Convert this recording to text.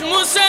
mesmo sem